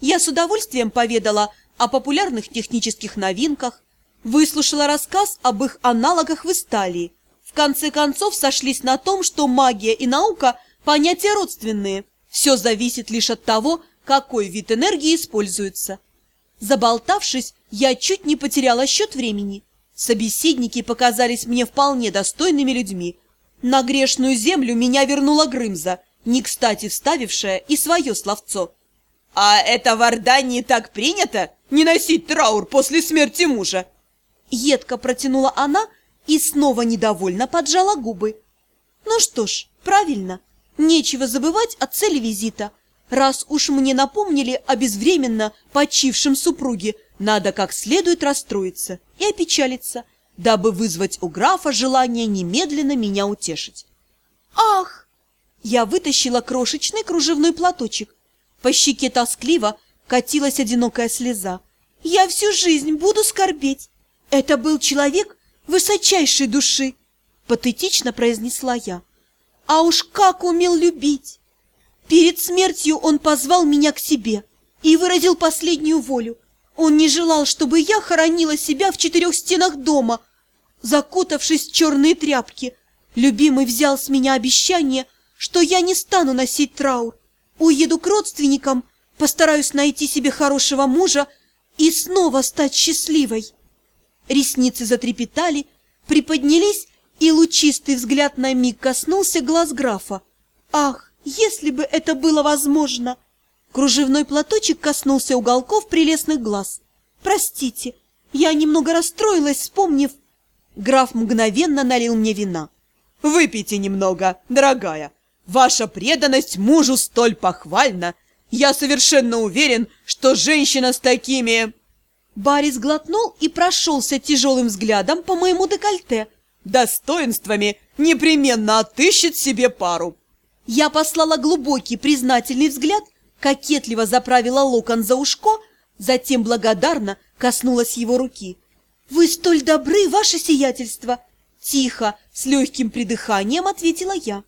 Я с удовольствием поведала о популярных технических новинках, выслушала рассказ об их аналогах в Италии. В конце концов сошлись на том, что магия и наука – понятия родственные. Все зависит лишь от того, какой вид энергии используется. Заболтавшись, я чуть не потеряла счет времени. Собеседники показались мне вполне достойными людьми. На грешную землю меня вернула Грымза, не кстати вставившая и свое словцо. «А это в Ордании так принято, не носить траур после смерти мужа?» Едко протянула она и снова недовольно поджала губы. «Ну что ж, правильно, нечего забывать о цели визита. Раз уж мне напомнили о безвременно почившем супруге, надо как следует расстроиться и опечалиться, дабы вызвать у графа желание немедленно меня утешить. «Ах!» Я вытащила крошечный кружевной платочек. По щеке тоскливо катилась одинокая слеза. «Я всю жизнь буду скорбеть. Это был человек высочайшей души!» Патетично произнесла я. «А уж как умел любить!» Перед смертью он позвал меня к себе и выразил последнюю волю – он не желал, чтобы я хоронила себя в четырех стенах дома. Закутавшись в черные тряпки, любимый взял с меня обещание, что я не стану носить траур. Уеду к родственникам, постараюсь найти себе хорошего мужа и снова стать счастливой. Ресницы затрепетали, приподнялись, и лучистый взгляд на миг коснулся глаз графа. Ах, если бы это было возможно! Кружевной платочек коснулся уголков прелестных глаз. «Простите, я немного расстроилась, вспомнив...» Граф мгновенно налил мне вина. «Выпейте немного, дорогая. Ваша преданность мужу столь похвальна. Я совершенно уверен, что женщина с такими...» Барис глотнул и прошелся тяжелым взглядом по моему декольте. «Достоинствами непременно отыщет себе пару». Я послала глубокий признательный взгляд кокетливо заправила локон за ушко, затем благодарно коснулась его руки. «Вы столь добры, ваше сиятельство!» Тихо, с легким придыханием ответила я,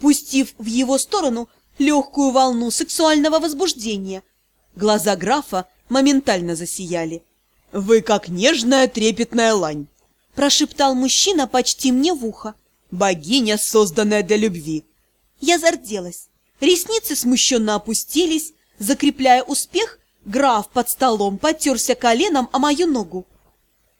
пустив в его сторону легкую волну сексуального возбуждения. Глаза графа моментально засияли. «Вы как нежная трепетная лань!» Прошептал мужчина почти мне в ухо. «Богиня, созданная для любви!» Я зарделась. Ресницы смущенно опустились. Закрепляя успех, граф под столом потерся коленом о мою ногу.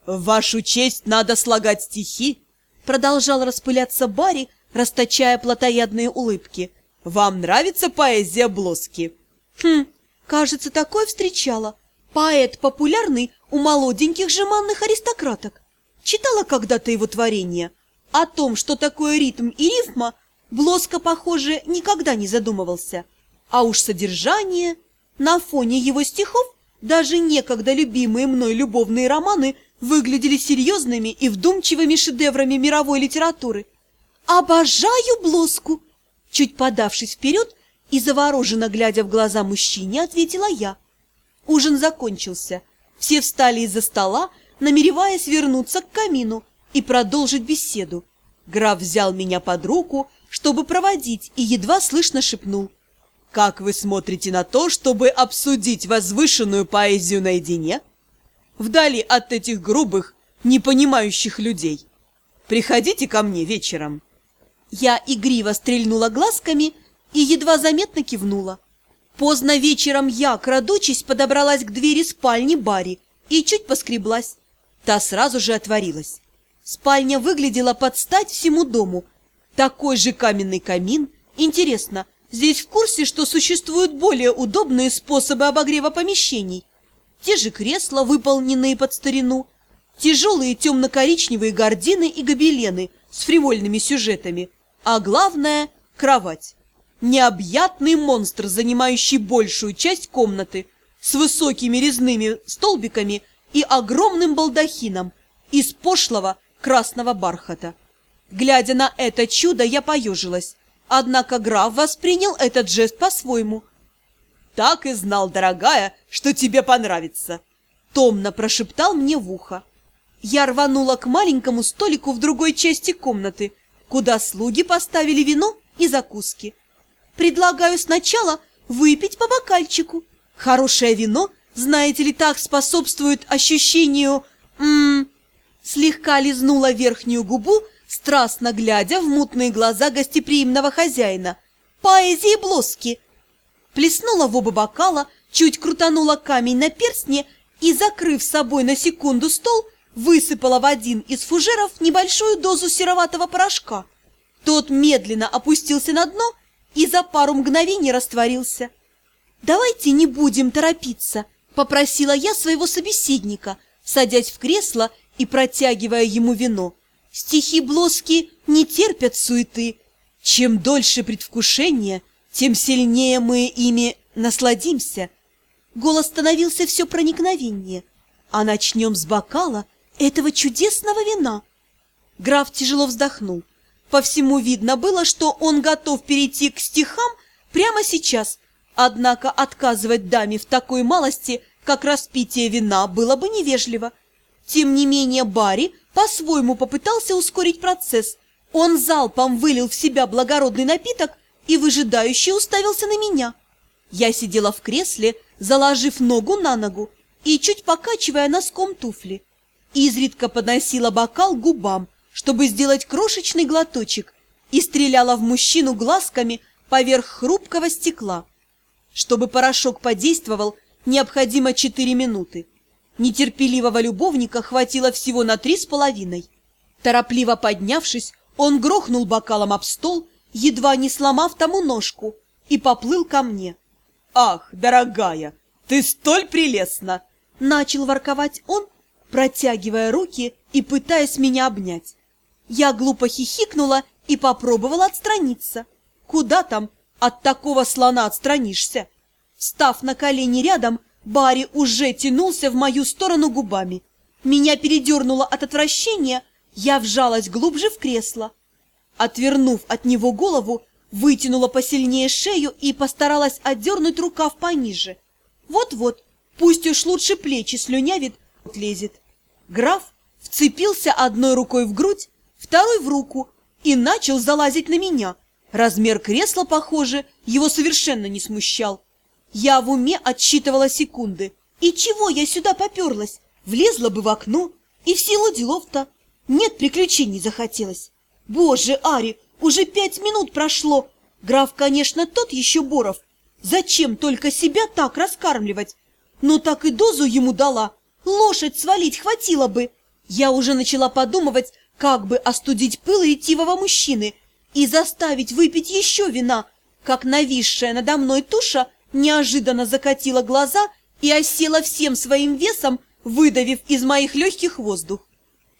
«В вашу честь надо слагать стихи!» Продолжал распыляться Барри, расточая плотоядные улыбки. «Вам нравится поэзия Блоски?» «Хм, кажется, такое встречала. Поэт популярный у молоденьких жеманных аристократок. Читала когда-то его творение. О том, что такое ритм и рифма, Блоско, похоже, никогда не задумывался. А уж содержание... На фоне его стихов даже некогда любимые мной любовные романы выглядели серьезными и вдумчивыми шедеврами мировой литературы. «Обожаю Блоску!» Чуть подавшись вперед и завороженно глядя в глаза мужчине, ответила я. Ужин закончился. Все встали из-за стола, намереваясь вернуться к камину и продолжить беседу. Граф взял меня под руку, чтобы проводить, и едва слышно шепнул. «Как вы смотрите на то, чтобы обсудить возвышенную поэзию наедине? Вдали от этих грубых, непонимающих людей. Приходите ко мне вечером». Я игриво стрельнула глазками и едва заметно кивнула. Поздно вечером я, крадучись, подобралась к двери спальни Барри и чуть поскреблась. Та сразу же отворилась. Спальня выглядела под стать всему дому, такой же каменный камин. Интересно, здесь в курсе, что существуют более удобные способы обогрева помещений? Те же кресла, выполненные под старину, тяжелые темно-коричневые гардины и гобелены с фривольными сюжетами, а главное – кровать. Необъятный монстр, занимающий большую часть комнаты, с высокими резными столбиками и огромным балдахином из пошлого красного бархата. Глядя на это чудо, я поежилась. Однако граф воспринял этот жест по-своему. «Так и знал, дорогая, что тебе понравится!» Томно прошептал мне в ухо. Я рванула к маленькому столику в другой части комнаты, куда слуги поставили вино и закуски. «Предлагаю сначала выпить по бокальчику», Хорошее вино, знаете ли, так способствует ощущению... М Слегка лизнула верхнюю губу, страстно глядя в мутные глаза гостеприимного хозяина. Поэзии блоски. Плеснула в оба бокала, чуть крутанула камень на перстне и, закрыв собой на секунду стол, высыпала в один из фужеров небольшую дозу сероватого порошка. Тот медленно опустился на дно и за пару мгновений растворился. «Давайте не будем торопиться», — попросила я своего собеседника, садясь в кресло и протягивая ему вино. «Стихи Блоски не терпят суеты. Чем дольше предвкушение, тем сильнее мы ими насладимся». Голос становился все проникновеннее. «А начнем с бокала этого чудесного вина». Граф тяжело вздохнул. По всему видно было, что он готов перейти к стихам прямо сейчас, однако отказывать даме в такой малости, как распитие вина, было бы невежливо. Тем не менее Барри по-своему попытался ускорить процесс. Он залпом вылил в себя благородный напиток и выжидающе уставился на меня. Я сидела в кресле, заложив ногу на ногу и чуть покачивая носком туфли. Изредка подносила бокал к губам, чтобы сделать крошечный глоточек, и стреляла в мужчину глазками поверх хрупкого стекла. Чтобы порошок подействовал, необходимо четыре минуты. Нетерпеливого любовника хватило всего на три с половиной. Торопливо поднявшись, он грохнул бокалом об стол, едва не сломав тому ножку, и поплыл ко мне. «Ах, дорогая, ты столь прелестна!» Начал ворковать он, протягивая руки и пытаясь меня обнять. Я глупо хихикнула и попробовала отстраниться. Куда там? От такого слона отстранишься. Став на колени рядом, Барри уже тянулся в мою сторону губами. Меня передернуло от отвращения, я вжалась глубже в кресло. Отвернув от него голову, вытянула посильнее шею и постаралась отдернуть рукав пониже. Вот-вот, пусть уж лучше плечи слюнявит, лезет. Граф вцепился одной рукой в грудь, второй в руку и начал залазить на меня. Размер кресла, похоже, его совершенно не смущал. Я в уме отсчитывала секунды. И чего я сюда поперлась? Влезла бы в окно, и в силу делов-то. Нет, приключений захотелось. Боже, Ари, уже пять минут прошло. Граф, конечно, тот еще Боров. Зачем только себя так раскармливать? Но так и дозу ему дала. Лошадь свалить хватило бы. Я уже начала подумывать, как бы остудить пыл ретивого мужчины и заставить выпить еще вина, как нависшая надо мной туша неожиданно закатила глаза и осела всем своим весом, выдавив из моих легких воздух.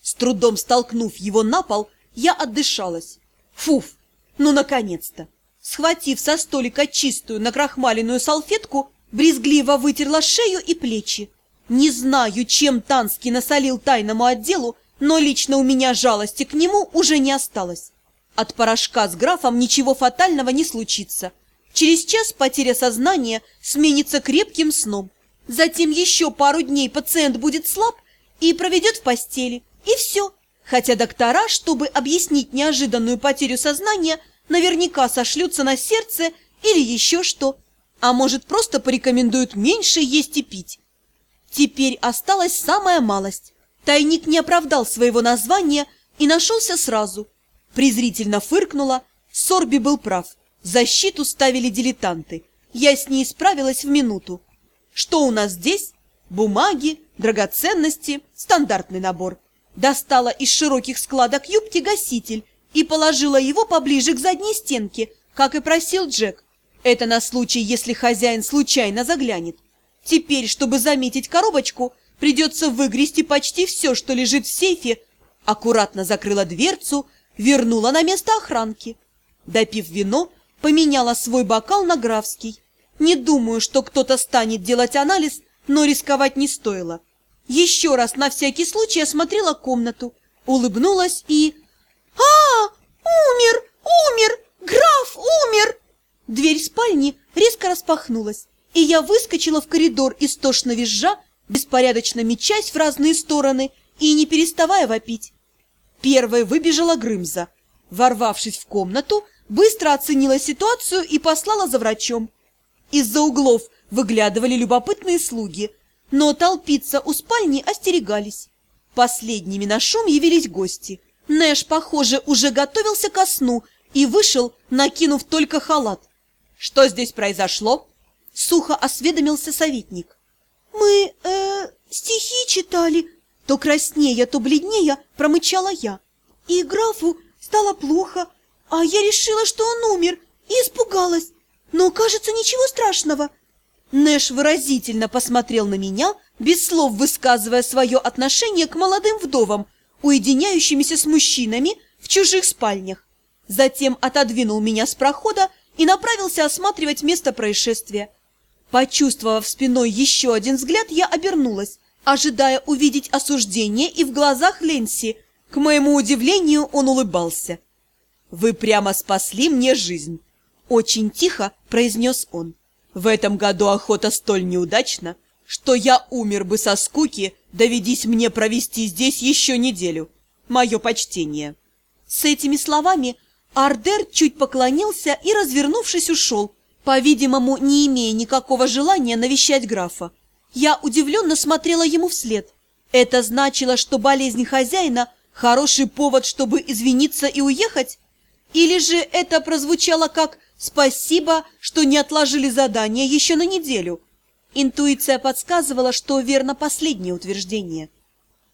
С трудом столкнув его на пол, я отдышалась. Фуф, ну наконец-то! Схватив со столика чистую накрахмаленную салфетку, брезгливо вытерла шею и плечи. Не знаю, чем Танский насолил тайному отделу, но лично у меня жалости к нему уже не осталось. От порошка с графом ничего фатального не случится. Через час потеря сознания сменится крепким сном. Затем еще пару дней пациент будет слаб и проведет в постели. И все. Хотя доктора, чтобы объяснить неожиданную потерю сознания, наверняка сошлются на сердце или еще что. А может, просто порекомендуют меньше есть и пить. Теперь осталась самая малость. Тайник не оправдал своего названия и нашелся сразу. Презрительно фыркнула. Сорби был прав. Защиту ставили дилетанты. Я с ней справилась в минуту. Что у нас здесь? Бумаги, драгоценности, стандартный набор. Достала из широких складок юбки гаситель и положила его поближе к задней стенке, как и просил Джек. Это на случай, если хозяин случайно заглянет. Теперь, чтобы заметить коробочку, Придется выгрести почти все, что лежит в сейфе. Аккуратно закрыла дверцу, вернула на место охранки. Допив вино, поменяла свой бокал на графский. Не думаю, что кто-то станет делать анализ, но рисковать не стоило. Еще раз на всякий случай осмотрела комнату, улыбнулась и... «А, умер! Умер! Граф умер!» Дверь спальни резко распахнулась, и я выскочила в коридор, истошно визжа, беспорядочно мечась в разные стороны и не переставая вопить. Первой выбежала Грымза. Ворвавшись в комнату, быстро оценила ситуацию и послала за врачом. Из-за углов выглядывали любопытные слуги, но толпиться у спальни остерегались. Последними на шум явились гости. Нэш, похоже, уже готовился ко сну и вышел, накинув только халат. «Что здесь произошло?» — сухо осведомился советник. «Мы, э, стихи читали», — то краснея, то бледнее промычала я. «И графу стало плохо, а я решила, что он умер, и испугалась. Но, кажется, ничего страшного». Нэш выразительно посмотрел на меня, без слов высказывая свое отношение к молодым вдовам, уединяющимися с мужчинами в чужих спальнях. Затем отодвинул меня с прохода и направился осматривать место происшествия. Почувствовав спиной еще один взгляд, я обернулась, ожидая увидеть осуждение и в глазах Ленси. К моему удивлению, он улыбался. «Вы прямо спасли мне жизнь!» Очень тихо произнес он. «В этом году охота столь неудачна, что я умер бы со скуки, доведись мне провести здесь еще неделю. Мое почтение!» С этими словами Ардер чуть поклонился и, развернувшись, ушел, по-видимому, не имея никакого желания навещать графа. Я удивленно смотрела ему вслед. Это значило, что болезнь хозяина – хороший повод, чтобы извиниться и уехать? Или же это прозвучало как «спасибо, что не отложили задание еще на неделю»? Интуиция подсказывала, что верно последнее утверждение.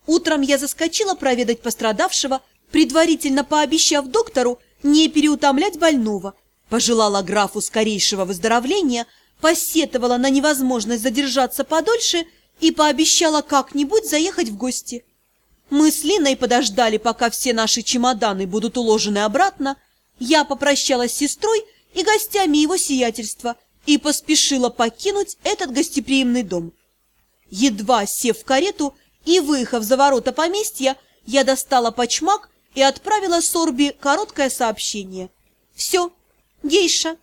Утром я заскочила проведать пострадавшего, предварительно пообещав доктору не переутомлять больного, пожелала графу скорейшего выздоровления, посетовала на невозможность задержаться подольше и пообещала как-нибудь заехать в гости. Мы с Линой подождали, пока все наши чемоданы будут уложены обратно. Я попрощалась с сестрой и гостями его сиятельства и поспешила покинуть этот гостеприимный дом. Едва сев в карету и выехав за ворота поместья, я достала почмак и отправила Сорби короткое сообщение. «Все, гейша».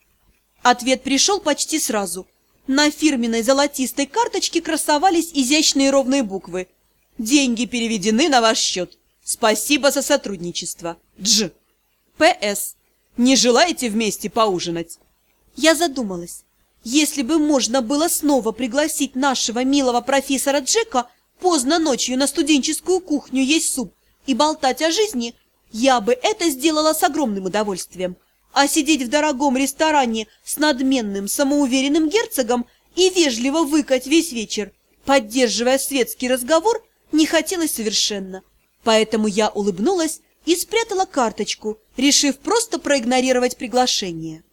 Ответ пришел почти сразу. На фирменной золотистой карточке красовались изящные ровные буквы. «Деньги переведены на ваш счет. Спасибо за сотрудничество. Дж. П.С. Не желаете вместе поужинать?» Я задумалась. Если бы можно было снова пригласить нашего милого профессора Джека поздно ночью на студенческую кухню есть суп, и болтать о жизни, я бы это сделала с огромным удовольствием. А сидеть в дорогом ресторане с надменным, самоуверенным герцогом и вежливо выкать весь вечер, поддерживая светский разговор, не хотелось совершенно. Поэтому я улыбнулась и спрятала карточку, решив просто проигнорировать приглашение.